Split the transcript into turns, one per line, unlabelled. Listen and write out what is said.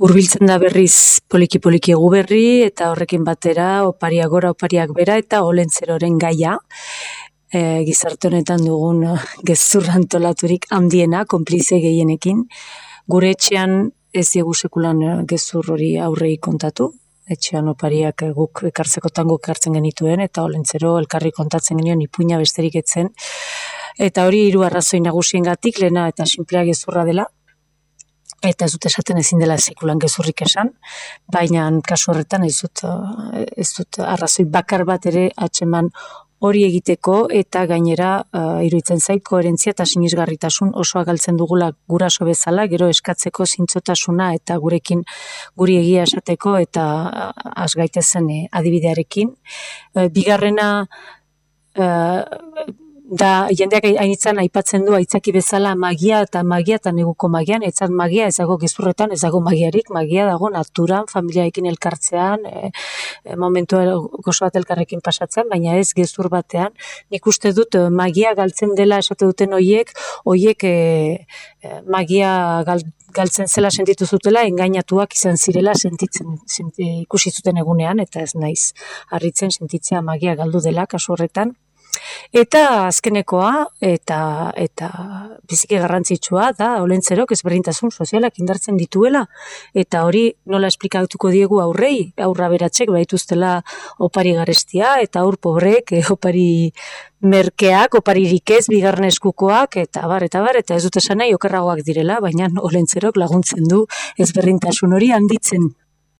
Urbiltzen da berriz poliki-poliki egu eta horrekin batera opariak gora opariak bera eta olentzeroren gaia. E, gizarte honetan dugun gezur antolaturik handiena, konplize gehienekin. Gure etxean ez diegu sekulan gezur hori aurrei kontatu. Etxean opariak guk ekartzekotan guk hartzen genituen eta olentzero elkarri kontatzen genioen ipuina besterik etzen. Eta hori hiru arrazoi nagusien gatik, lena eta simplea gezurra dela, eta ez dut esaten ezin dela zikulan gezurrik esan, baina kasu horretan ez dut, ez dut arrazoi bakar bat ere atxeman hori egiteko eta gainera uh, iruditzen zait koherentzia eta sinisgarritasun oso agaltzen dugula guraso bezala, gero eskatzeko zintzotasuna eta gurekin guri egia esateko eta uh, asgaitezen eh, adibidearekin. Uh, bigarrena uh, da jendeak hainitzen aipatzen du aitzaki bezala magia eta magia eta neguko magian, etzat magia ezago gezurretan, ezago magiarik, magia dago naturan, familiaekin elkartzean, e, momentu gozo bat elkarrekin pasatzen, baina ez gezur batean, nik uste dut e, magia galtzen dela esate duten hoiek, hoiek e, magia galtzen zela sentitu zutela, engainatuak izan zirela sentitzen, ikusi zuten egunean, eta ez naiz, harritzen sentitzea magia galdu dela, kasu horretan, Eta azkenekoa eta eta biziki garrantzitsua da olentzerok ezberdintasun sozialak indartzen dituela. Eta hori nola esplikatuko diegu aurrei aurra beratzek baituztela opari garestia eta aur pobrek eh, opari merkeak oparirik ez bigarren eskukoak eta bar eta bar eta ez dut esan nahi okerragoak direla baina olentzerok laguntzen du ezberdintasun hori handitzen